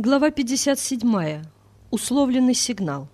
Глава 57. Условленный сигнал.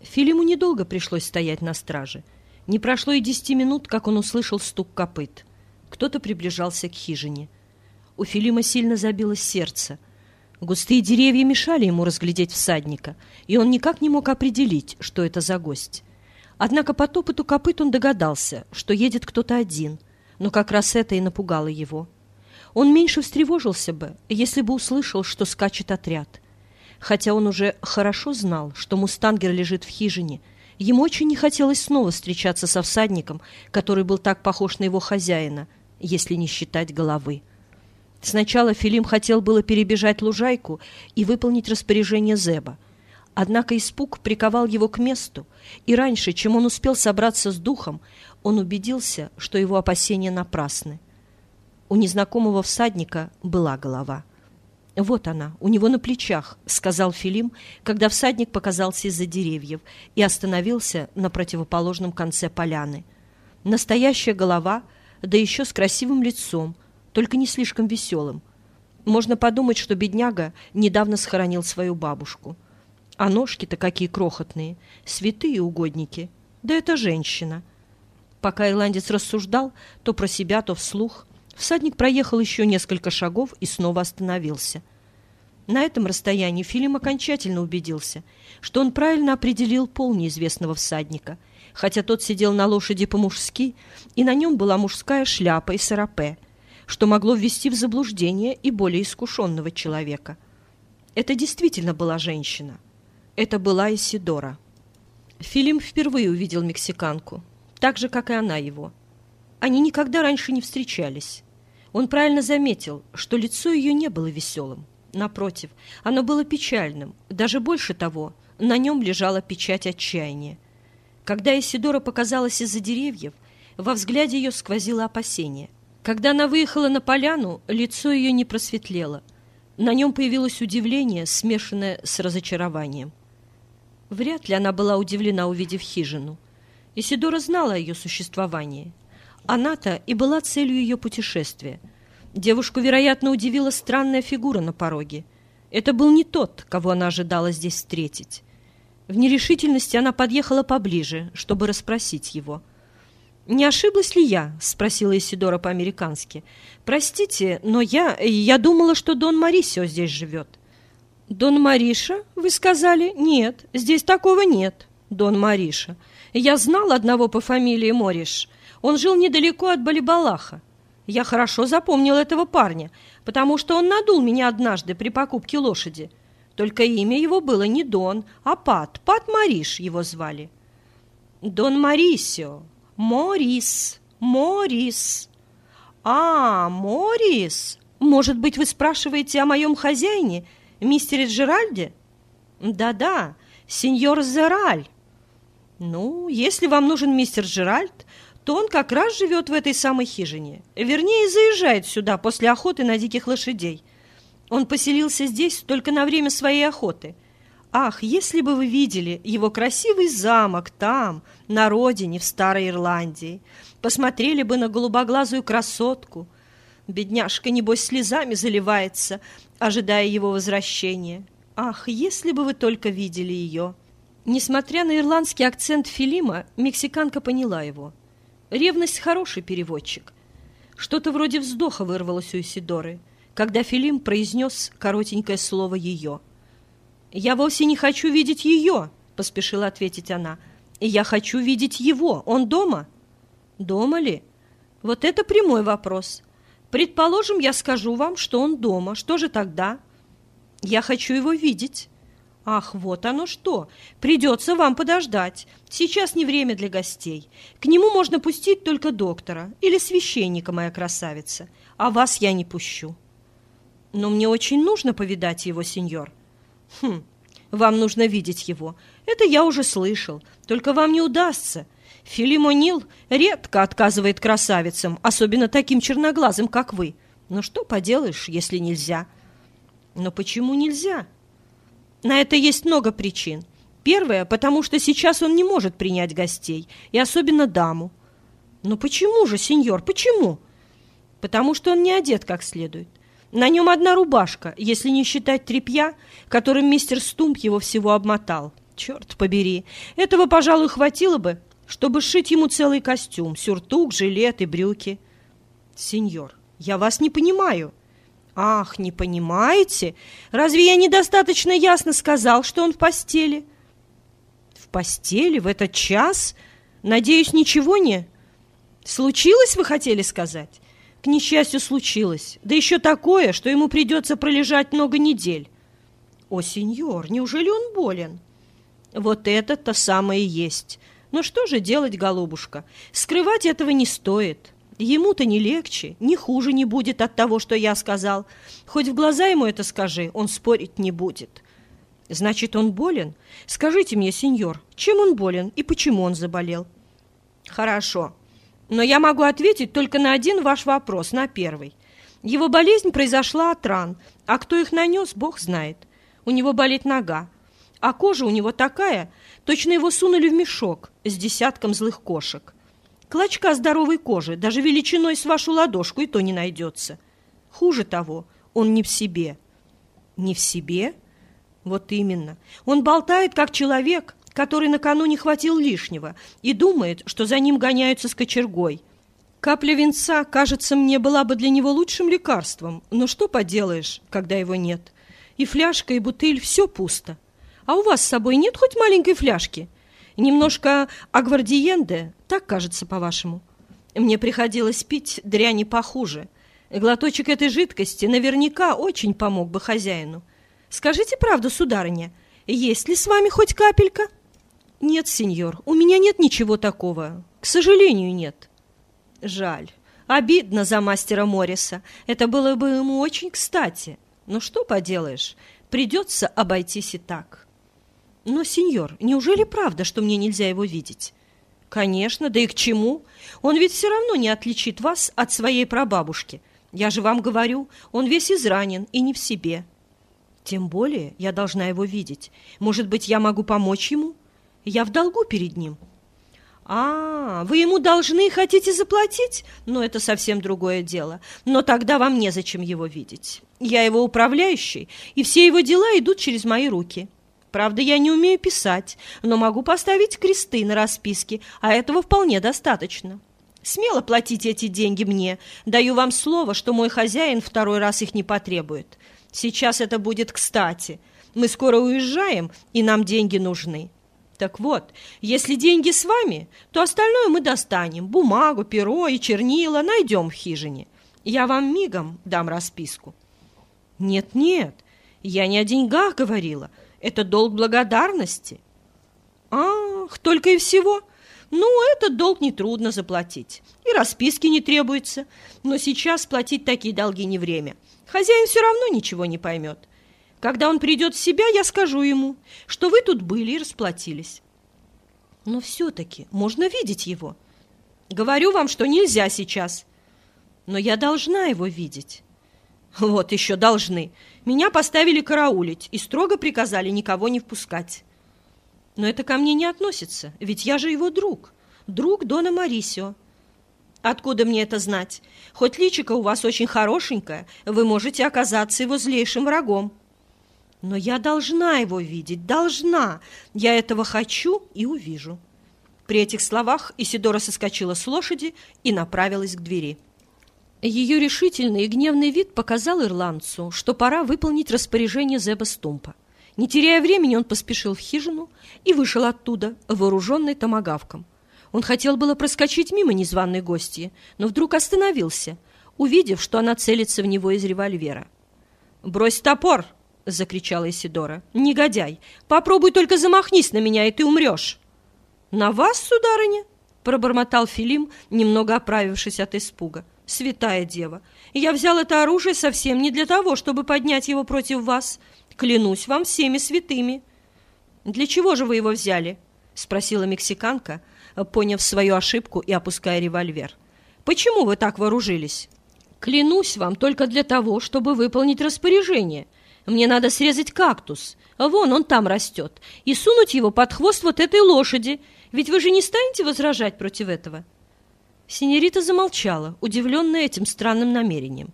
Филиму недолго пришлось стоять на страже. Не прошло и десяти минут, как он услышал стук копыт. Кто-то приближался к хижине. У Филима сильно забилось сердце. Густые деревья мешали ему разглядеть всадника, и он никак не мог определить, что это за гость. Однако по топоту копыт он догадался, что едет кто-то один, но как раз это и напугало его. Он меньше встревожился бы, если бы услышал, что скачет отряд. Хотя он уже хорошо знал, что мустангер лежит в хижине, ему очень не хотелось снова встречаться со всадником, который был так похож на его хозяина, если не считать головы. Сначала Филим хотел было перебежать лужайку и выполнить распоряжение Зеба. Однако испуг приковал его к месту, и раньше, чем он успел собраться с духом, он убедился, что его опасения напрасны. У незнакомого всадника была голова. «Вот она, у него на плечах», — сказал Филим, когда всадник показался из-за деревьев и остановился на противоположном конце поляны. Настоящая голова, да еще с красивым лицом, только не слишком веселым. Можно подумать, что бедняга недавно схоронил свою бабушку. А ножки-то какие крохотные, святые угодники. Да это женщина. Пока ирландец рассуждал, то про себя, то вслух — Всадник проехал еще несколько шагов и снова остановился. На этом расстоянии Филим окончательно убедился, что он правильно определил пол неизвестного всадника, хотя тот сидел на лошади по-мужски, и на нем была мужская шляпа и сарапе, что могло ввести в заблуждение и более искушенного человека. Это действительно была женщина. Это была Исидора. Филим впервые увидел мексиканку, так же, как и она его – они никогда раньше не встречались. Он правильно заметил, что лицо ее не было веселым. Напротив, оно было печальным. Даже больше того, на нем лежала печать отчаяния. Когда Исидора показалась из-за деревьев, во взгляде ее сквозило опасение. Когда она выехала на поляну, лицо ее не просветлело. На нем появилось удивление, смешанное с разочарованием. Вряд ли она была удивлена, увидев хижину. Исидора знала о ее существовании. Она-то и была целью ее путешествия. Девушку, вероятно, удивила странная фигура на пороге. Это был не тот, кого она ожидала здесь встретить. В нерешительности она подъехала поближе, чтобы расспросить его. «Не ошиблась ли я?» — спросила Исидора по-американски. «Простите, но я... я думала, что Дон Марисио здесь живет». «Дон Мариша, вы сказали? Нет, здесь такого нет, Дон Мариша. Я знал одного по фамилии Мориш. Он жил недалеко от Балибалаха. Я хорошо запомнил этого парня, потому что он надул меня однажды при покупке лошади. Только имя его было не Дон, а Пат. Пат Мариш его звали. Дон Марисио. Морис. Морис. А, Морис. Может быть, вы спрашиваете о моем хозяине, мистере Джеральде? Да-да, сеньор Зераль. Ну, если вам нужен мистер Джеральд, то он как раз живет в этой самой хижине. Вернее, заезжает сюда после охоты на диких лошадей. Он поселился здесь только на время своей охоты. Ах, если бы вы видели его красивый замок там, на родине, в Старой Ирландии, посмотрели бы на голубоглазую красотку. Бедняжка, небось, слезами заливается, ожидая его возвращения. Ах, если бы вы только видели ее!» Несмотря на ирландский акцент Филима, мексиканка поняла его – Ревность – хороший переводчик. Что-то вроде вздоха вырвалось у Исидоры, когда Филим произнес коротенькое слово «ее». «Я вовсе не хочу видеть ее», – поспешила ответить она. «Я хочу видеть его. Он дома?» «Дома ли?» «Вот это прямой вопрос. Предположим, я скажу вам, что он дома. Что же тогда?» «Я хочу его видеть». Ах, вот оно что! Придется вам подождать. Сейчас не время для гостей. К нему можно пустить только доктора или священника, моя красавица. А вас я не пущу. Но мне очень нужно повидать его, сеньор. Хм, вам нужно видеть его. Это я уже слышал. Только вам не удастся. Филимонил редко отказывает красавицам, особенно таким черноглазым, как вы. Но что поделаешь, если нельзя? Но почему нельзя? — на это есть много причин. Первое, потому что сейчас он не может принять гостей, и особенно даму. Но почему же, сеньор, почему? Потому что он не одет как следует. На нем одна рубашка, если не считать тряпья, которым мистер Стумп его всего обмотал. Черт побери, этого, пожалуй, хватило бы, чтобы сшить ему целый костюм, сюртук, жилет и брюки. Сеньор, я вас не понимаю. Ах, не понимаете? Разве я недостаточно ясно сказал, что он в постели? В постели в этот час? Надеюсь, ничего не... Случилось, вы хотели сказать? К несчастью, случилось. Да еще такое, что ему придется пролежать много недель. О, сеньор, неужели он болен? Вот это-то самое есть. Но что же делать, голубушка? Скрывать этого не стоит. Ему-то не легче, ни хуже не будет от того, что я сказал. Хоть в глаза ему это скажи, он спорить не будет. Значит, он болен? Скажите мне, сеньор, чем он болен и почему он заболел? Хорошо, но я могу ответить только на один ваш вопрос, на первый. Его болезнь произошла от ран, а кто их нанес, бог знает. У него болит нога, а кожа у него такая, точно его сунули в мешок с десятком злых кошек. Клочка здоровой кожи, даже величиной с вашу ладошку, и то не найдется. Хуже того, он не в себе. Не в себе? Вот именно. Он болтает, как человек, который накануне хватил лишнего и думает, что за ним гоняются с кочергой. Капля венца, кажется, мне была бы для него лучшим лекарством, но что поделаешь, когда его нет? И фляжка, и бутыль — все пусто. А у вас с собой нет хоть маленькой фляжки? Немножко агвардиенде, так кажется, по-вашему. Мне приходилось пить дряни похуже. Глоточек этой жидкости наверняка очень помог бы хозяину. Скажите правду, сударыня, есть ли с вами хоть капелька? Нет, сеньор, у меня нет ничего такого. К сожалению, нет. Жаль. Обидно за мастера Морриса. Это было бы ему очень кстати. Но что поделаешь, придется обойтись и так. Но, сеньор, неужели правда, что мне нельзя его видеть? Конечно, да и к чему? Он ведь все равно не отличит вас от своей прабабушки. Я же вам говорю, он весь изранен и не в себе. Тем более я должна его видеть. Может быть, я могу помочь ему? Я в долгу перед ним. А, вы ему должны и хотите заплатить? Но это совсем другое дело. Но тогда вам незачем его видеть. Я его управляющий, и все его дела идут через мои руки. Правда, я не умею писать, но могу поставить кресты на расписке, а этого вполне достаточно. Смело платите эти деньги мне. Даю вам слово, что мой хозяин второй раз их не потребует. Сейчас это будет кстати. Мы скоро уезжаем, и нам деньги нужны. Так вот, если деньги с вами, то остальное мы достанем. Бумагу, перо и чернила найдем в хижине. Я вам мигом дам расписку. Нет-нет, я не о деньгах говорила, это долг благодарности. Ах, только и всего. Ну, этот долг нетрудно заплатить. И расписки не требуется. Но сейчас платить такие долги не время. Хозяин все равно ничего не поймет. Когда он придет в себя, я скажу ему, что вы тут были и расплатились. Но все-таки можно видеть его. Говорю вам, что нельзя сейчас. Но я должна его видеть. Вот еще должны. Меня поставили караулить и строго приказали никого не впускать. Но это ко мне не относится, ведь я же его друг, друг Дона Марисио. Откуда мне это знать? Хоть личико у вас очень хорошенькое, вы можете оказаться его злейшим врагом. Но я должна его видеть, должна. Я этого хочу и увижу. При этих словах Исидора соскочила с лошади и направилась к двери. Ее решительный и гневный вид показал ирландцу, что пора выполнить распоряжение Зеба Стумпа. Не теряя времени, он поспешил в хижину и вышел оттуда, вооруженный томагавком. Он хотел было проскочить мимо незваной гостьи, но вдруг остановился, увидев, что она целится в него из револьвера. «Брось топор!» — закричала Исидора. «Негодяй! Попробуй только замахнись на меня, и ты умрешь!» «На вас, сударыня?» — пробормотал Филим, немного оправившись от испуга святая дева, я взял это оружие совсем не для того, чтобы поднять его против вас. Клянусь вам всеми святыми». «Для чего же вы его взяли?» — спросила мексиканка, поняв свою ошибку и опуская револьвер. «Почему вы так вооружились?» «Клянусь вам только для того, чтобы выполнить распоряжение. Мне надо срезать кактус, вон он там растет, и сунуть его под хвост вот этой лошади, ведь вы же не станете возражать против этого?» Синерита замолчала, удивленная этим странным намерением.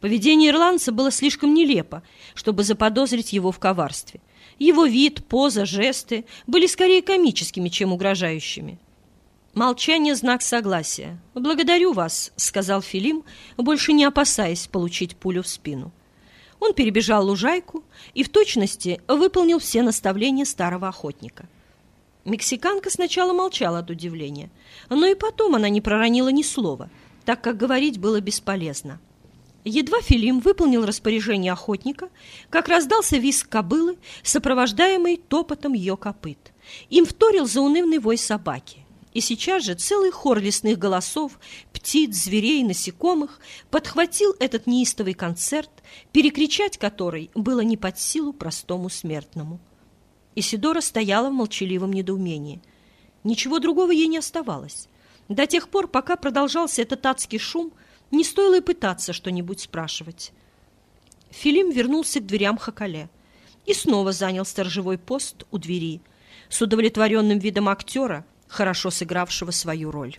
Поведение ирландца было слишком нелепо, чтобы заподозрить его в коварстве. Его вид, поза, жесты были скорее комическими, чем угрожающими. Молчание – знак согласия. «Благодарю вас», – сказал Филим, больше не опасаясь получить пулю в спину. Он перебежал лужайку и в точности выполнил все наставления старого охотника. Мексиканка сначала молчала от удивления, но и потом она не проронила ни слова, так как говорить было бесполезно. Едва Филим выполнил распоряжение охотника, как раздался визг кобылы, сопровождаемый топотом ее копыт. Им вторил заунывный вой собаки. И сейчас же целый хор лесных голосов, птиц, зверей, насекомых подхватил этот неистовый концерт, перекричать который было не под силу простому смертному. Исидора стояла в молчаливом недоумении. Ничего другого ей не оставалось. До тех пор, пока продолжался этот адский шум – не стоило и пытаться что-нибудь спрашивать. Филим вернулся к дверям Хакале и снова занял сторожевой пост у двери с удовлетворенным видом актера, хорошо сыгравшего свою роль.